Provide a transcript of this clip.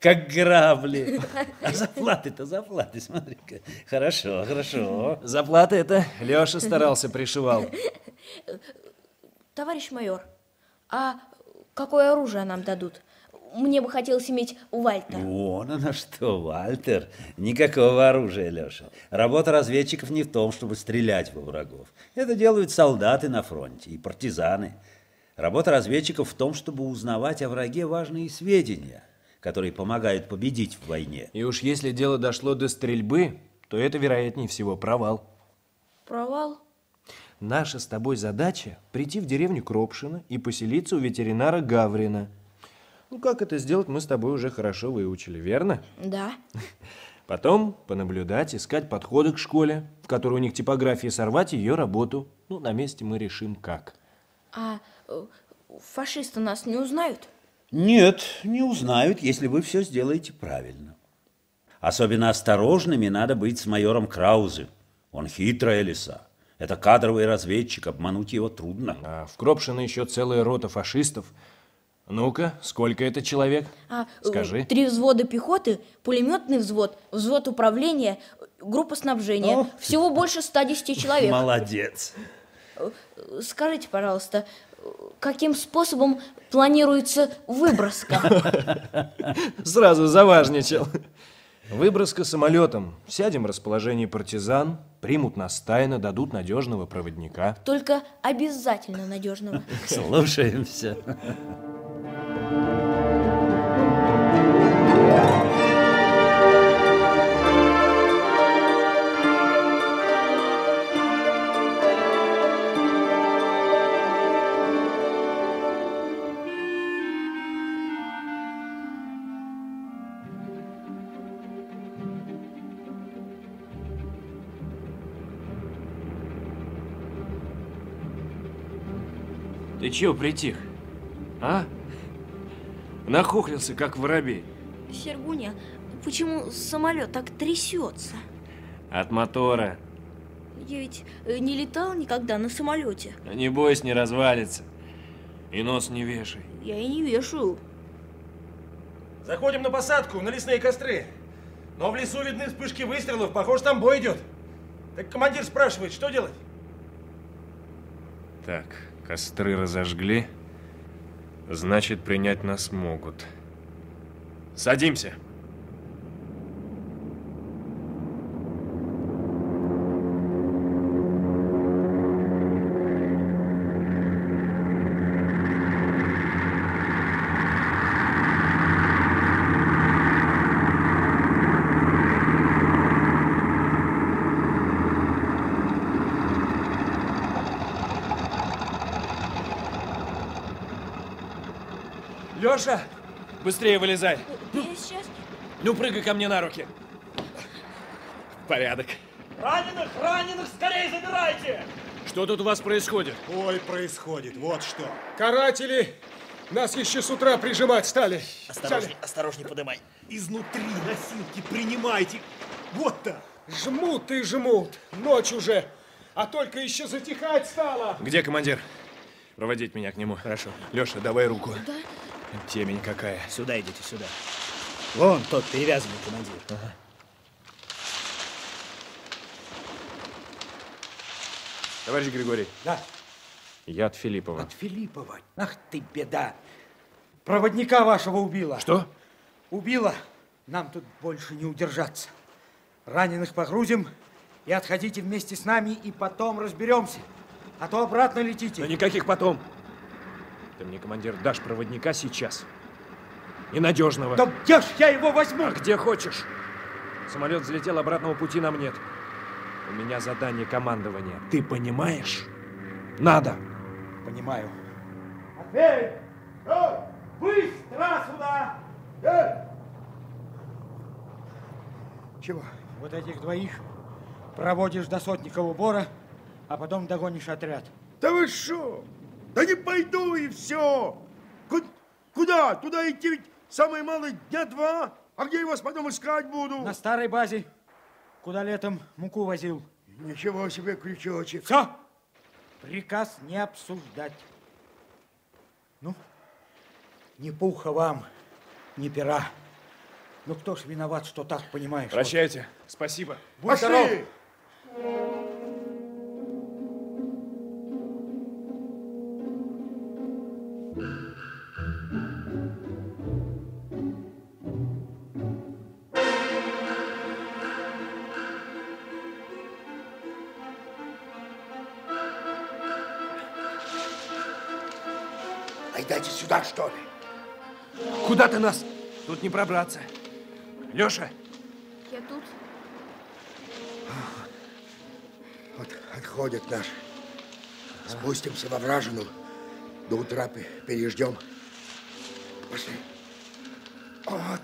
как грабли. А заплаты-то заплаты, смотри-ка. Хорошо, хорошо. Заплаты это Леша старался, пришивал. Товарищ майор, а какое оружие нам дадут? Мне бы хотелось иметь Вальтер. Вон оно что, Вальтер. Никакого оружия, Леша. Работа разведчиков не в том, чтобы стрелять во врагов. Это делают солдаты на фронте и партизаны. Работа разведчиков в том, чтобы узнавать о враге важные сведения, которые помогают победить в войне. И уж если дело дошло до стрельбы, то это, вероятнее всего, провал. Провал? Наша с тобой задача прийти в деревню Кропшина и поселиться у ветеринара Гаврина. Ну, как это сделать, мы с тобой уже хорошо выучили, верно? Да. Потом понаблюдать, искать подходы к школе, в которой у них типография, сорвать ее работу. Ну, на месте мы решим, как. А э, фашисты нас не узнают? Нет, не узнают, если вы все сделаете правильно. Особенно осторожными надо быть с майором Краузе. Он хитрая лиса. Это кадровый разведчик, обмануть его трудно. А в Кропшино еще целая рота фашистов. Ну-ка, сколько это человек? А, э, Скажи. Три взвода пехоты, пулеметный взвод, взвод управления, группа снабжения. Ну. Всего больше 110 человек. Молодец. Скажите, пожалуйста, каким способом планируется выброска? Сразу заважничал. Выброска самолетом. Сядем в расположении партизан, примут нас тайно, дадут надежного проводника. Только обязательно надежного. Слушаемся. Ты чего притих? А? Нахохлился, как воробей. Сергуня, почему самолет так трясется? От мотора. Я ведь э, не летал никогда на самолете. Не бойся, не развалится. И нос не вешай. Я и не вешаю. Заходим на посадку, на лесные костры. Но в лесу видны вспышки выстрелов, похоже, там бой идет. Так командир спрашивает, что делать? Так, костры разожгли. Значит, принять нас могут. Садимся. Леша, быстрее вылезай. Я сейчас... Ну, прыгай ко мне на руки. Порядок. Раненых, раненых, скорее забирайте! Что тут у вас происходит? Ой, происходит, вот что. Каратели нас еще с утра прижимать стали. Осторожней, осторожней подымай. Изнутри носилки принимайте. Вот так. Жмут и жмут. Ночь уже. А только еще затихать стало. Где командир? Проводить меня к нему. Хорошо. Леша, давай руку. Да? Темень какая. Сюда идите, сюда. Вон тот перевязанный командир. Товарищ Григорий, Да, я от Филиппова. от Филиппова. Ах ты, беда. Проводника вашего убила. Что? Убила. Нам тут больше не удержаться. Раненых погрузим и отходите вместе с нами, и потом разберемся. А то обратно летите. Да никаких потом. Ты мне, командир, дашь проводника сейчас. Ненадежного. Да где ж я его возьму? А где хочешь. Самолет взлетел, обратного пути нам нет. У меня задание командования. Ты понимаешь? Надо. Понимаю. Ответь! Быстро сюда! Чего? Вот этих двоих проводишь до Сотникова бора, а потом догонишь отряд. Да вы что? Да не пойду и все. Куда? Туда идти ведь самое малое дня два. А где я вас потом искать буду? На старой базе, куда летом муку возил. Ничего себе крючочек. Все! Приказ не обсуждать. Ну, ни пуха вам, ни пера. Ну кто ж виноват, что так, понимаешь? Прощайте. Спасибо. Будь здоров. Пошли! Ай, дайте сюда, что ли. Куда ты нас? Тут не пробраться. Леша, Я тут. Вот отходят наши. Спустимся во вражину. До утра пе- переждем. Пошли. Вот.